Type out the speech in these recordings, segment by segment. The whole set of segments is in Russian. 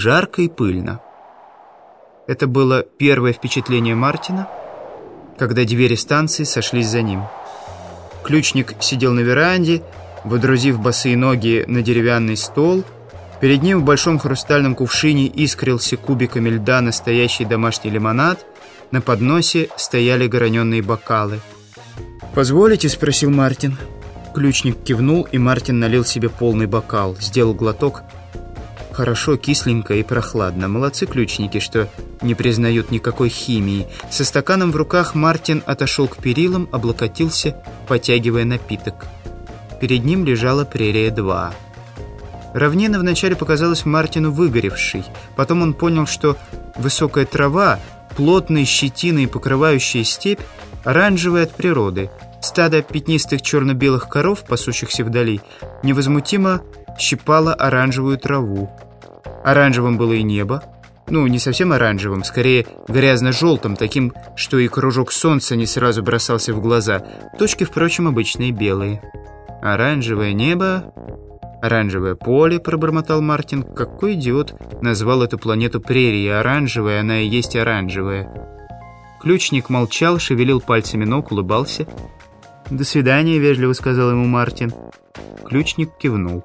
жарко и пыльно. Это было первое впечатление Мартина, когда двери станции сошлись за ним. Ключник сидел на веранде, водрузив босые ноги на деревянный стол. Перед ним в большом хрустальном кувшине искрился кубиками льда настоящий домашний лимонад. На подносе стояли граненые бокалы. «Позволите?» – спросил Мартин. Ключник кивнул, и Мартин налил себе полный бокал. Сделал глоток. Хорошо, кисленько и прохладно. Молодцы ключники, что не признают никакой химии. Со стаканом в руках Мартин отошел к перилам, облокотился, потягивая напиток. Перед ним лежала прерия-2. Равнина вначале показалась Мартину выгоревшей. Потом он понял, что высокая трава, плотной щетиной покрывающая степь, оранжевая от природы. Стадо пятнистых черно-белых коров, пасущихся вдали, невозмутимо щипало оранжевую траву. Оранжевым было и небо. Ну, не совсем оранжевым, скорее грязно-желтым, таким, что и кружок солнца не сразу бросался в глаза. Точки, впрочем, обычные белые. «Оранжевое небо, оранжевое поле», — пробормотал Мартин. «Какой идиот назвал эту планету прерией? Оранжевая, она и есть оранжевая». Ключник молчал, шевелил пальцами ног, улыбался. «До свидания», — вежливо сказал ему Мартин. Ключник кивнул.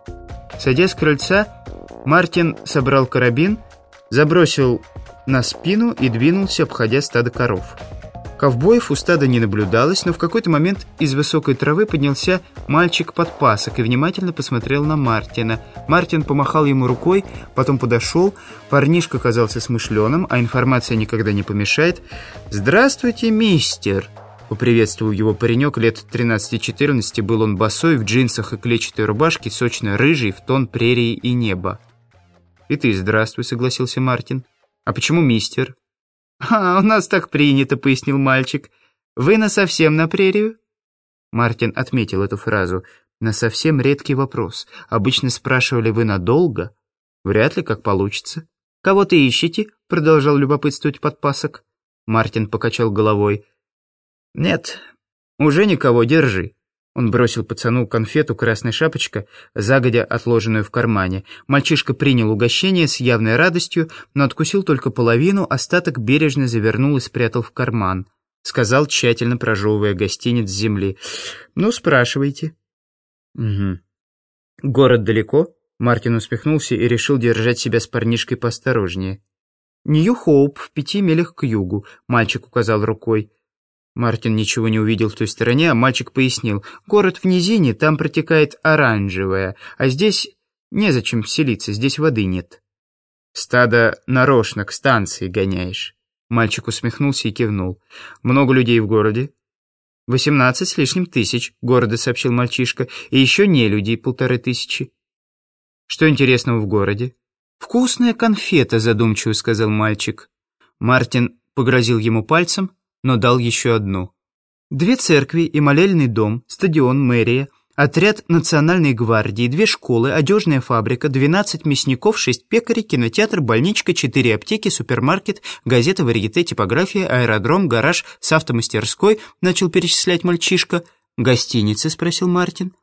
Садясь с крыльца, Мартин собрал карабин, забросил на спину и двинулся, обходя стадо коров. Ковбоев у стада не наблюдалось, но в какой-то момент из высокой травы поднялся мальчик-подпасок и внимательно посмотрел на Мартина. Мартин помахал ему рукой, потом подошел. Парнишка казался смышленым, а информация никогда не помешает. «Здравствуйте, мистер!» Поприветствовал его паренек лет 13-14, был он босой, в джинсах и клетчатой рубашке, сочно рыжий, в тон прерии и неба. «И ты здравствуй», — согласился Мартин. «А почему мистер?» «А, у нас так принято», — пояснил мальчик. «Вы насовсем на прерию?» Мартин отметил эту фразу. «На совсем редкий вопрос. Обычно спрашивали, вы надолго?» «Вряд ли, как получится». «Кого ты ищете?» — продолжал любопытствовать подпасок. Мартин покачал головой. «Нет, уже никого, держи». Он бросил пацану конфету «Красная шапочка», загодя отложенную в кармане. Мальчишка принял угощение с явной радостью, но откусил только половину, остаток бережно завернул и спрятал в карман. Сказал, тщательно прожевывая гостиниц с земли. «Ну, спрашивайте». «Угу». «Город далеко?» Мартин успехнулся и решил держать себя с парнишкой поосторожнее. «Нью-Хоуп, в пяти милях к югу», — мальчик указал рукой. Мартин ничего не увидел в той стороне, а мальчик пояснил. «Город в низине, там протекает оранжевая, а здесь незачем селиться, здесь воды нет». «Стадо нарочно к станции гоняешь». Мальчик усмехнулся и кивнул. «Много людей в городе?» «Восемнадцать с лишним тысяч», — города сообщил мальчишка, «и еще не людей полторы тысячи». «Что интересного в городе?» «Вкусная конфета», — задумчиво сказал мальчик. Мартин погрозил ему пальцем, но дал еще одну. Две церкви и молельный дом, стадион, мэрия, отряд национальной гвардии, две школы, одежная фабрика, 12 мясников, 6 пекарей, кинотеатр, больничка, 4 аптеки, супермаркет, газета, варьете, типография, аэродром, гараж с автомастерской, начал перечислять мальчишка. «Гостиницы?» — спросил Мартин.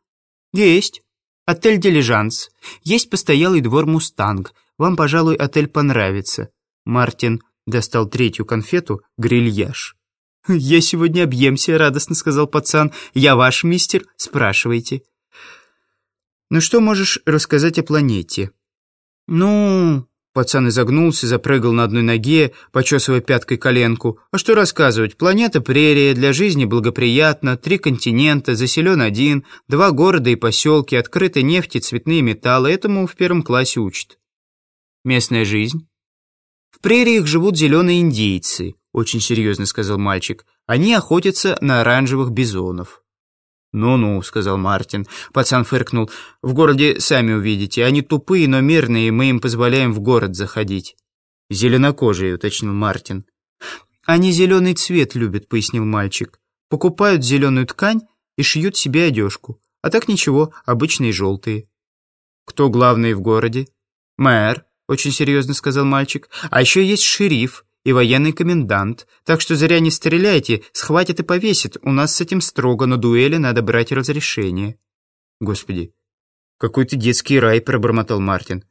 «Есть. Отель «Дилижанс». Есть постоялый двор «Мустанг». Вам, пожалуй, отель понравится». Мартин достал третью конфету «Грильяж». «Я сегодня объемся», — радостно сказал пацан. «Я ваш мистер, спрашивайте». «Ну что можешь рассказать о планете?» «Ну...» Пацан изогнулся, запрыгал на одной ноге, почесывая пяткой коленку. «А что рассказывать? Планета прерия, для жизни благоприятна, три континента, заселен один, два города и поселки, открыты нефть и цветные металлы. Этому в первом классе учат». «Местная жизнь?» «В прериях живут зеленые индейцы. — очень серьезно сказал мальчик. «Они охотятся на оранжевых бизонов». «Ну-ну», — сказал Мартин. Пацан фыркнул. «В городе сами увидите. Они тупые, но мирные, и мы им позволяем в город заходить». «Зеленокожие», — уточнил Мартин. «Они зеленый цвет любят», — пояснил мальчик. «Покупают зеленую ткань и шьют себе одежку. А так ничего, обычные желтые». «Кто главный в городе?» «Мэр», — очень серьезно сказал мальчик. «А еще есть шериф и военный комендант, так что зря не стреляйте, схватят и повесят. У нас с этим строго, на дуэли надо брать разрешение». «Господи, какой ты детский рай», — пробормотал Мартин.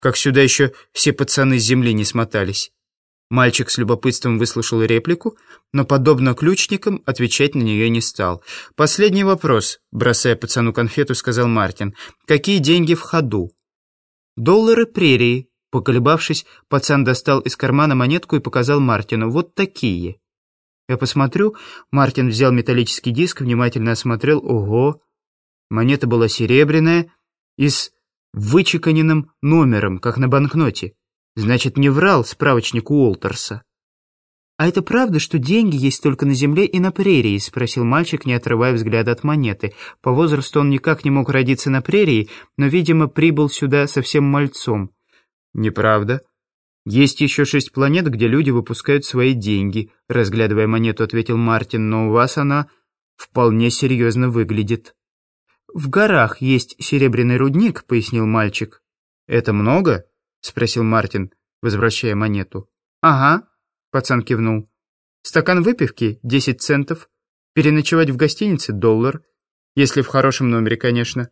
как сюда еще все пацаны с земли не смотались. Мальчик с любопытством выслушал реплику, но, подобно ключникам, отвечать на нее не стал. «Последний вопрос», — бросая пацану конфету, сказал Мартин. «Какие деньги в ходу?» «Доллары прерии». Поколебавшись, пацан достал из кармана монетку и показал Мартину. «Вот такие». Я посмотрю. Мартин взял металлический диск, внимательно осмотрел. Ого! Монета была серебряная и с вычеканенным номером, как на банкноте. Значит, не врал справочник Уолтерса. «А это правда, что деньги есть только на земле и на прерии?» — спросил мальчик, не отрывая взгляда от монеты. По возрасту он никак не мог родиться на прерии, но, видимо, прибыл сюда совсем мальцом. «Неправда. Есть еще шесть планет, где люди выпускают свои деньги», — разглядывая монету, ответил Мартин, «но у вас она вполне серьезно выглядит». «В горах есть серебряный рудник», — пояснил мальчик. «Это много?» — спросил Мартин, возвращая монету. «Ага», — пацан кивнул. «Стакан выпивки — десять центов. Переночевать в гостинице — доллар. Если в хорошем номере, конечно».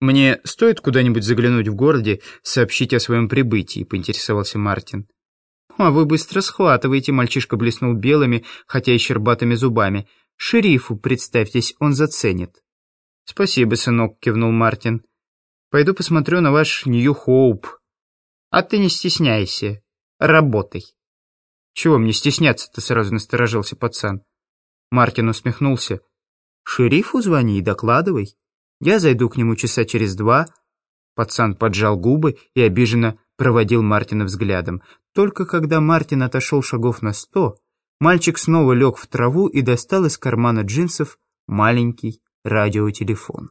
«Мне стоит куда-нибудь заглянуть в городе, сообщить о своем прибытии?» — поинтересовался Мартин. «А вы быстро схватываете», — мальчишка блеснул белыми, хотя и щербатыми зубами. «Шерифу, представьтесь, он заценит». «Спасибо, сынок», — кивнул Мартин. «Пойду посмотрю на ваш Нью-Хоуп. А ты не стесняйся. Работай. Чего мне стесняться-то, сразу насторожился пацан. Мартин усмехнулся. Шерифу звони и докладывай. Я зайду к нему часа через два. Пацан поджал губы и обиженно проводил Мартина взглядом. Только когда Мартин отошел шагов на сто, мальчик снова лег в траву и достал из кармана джинсов маленький радиотелефон.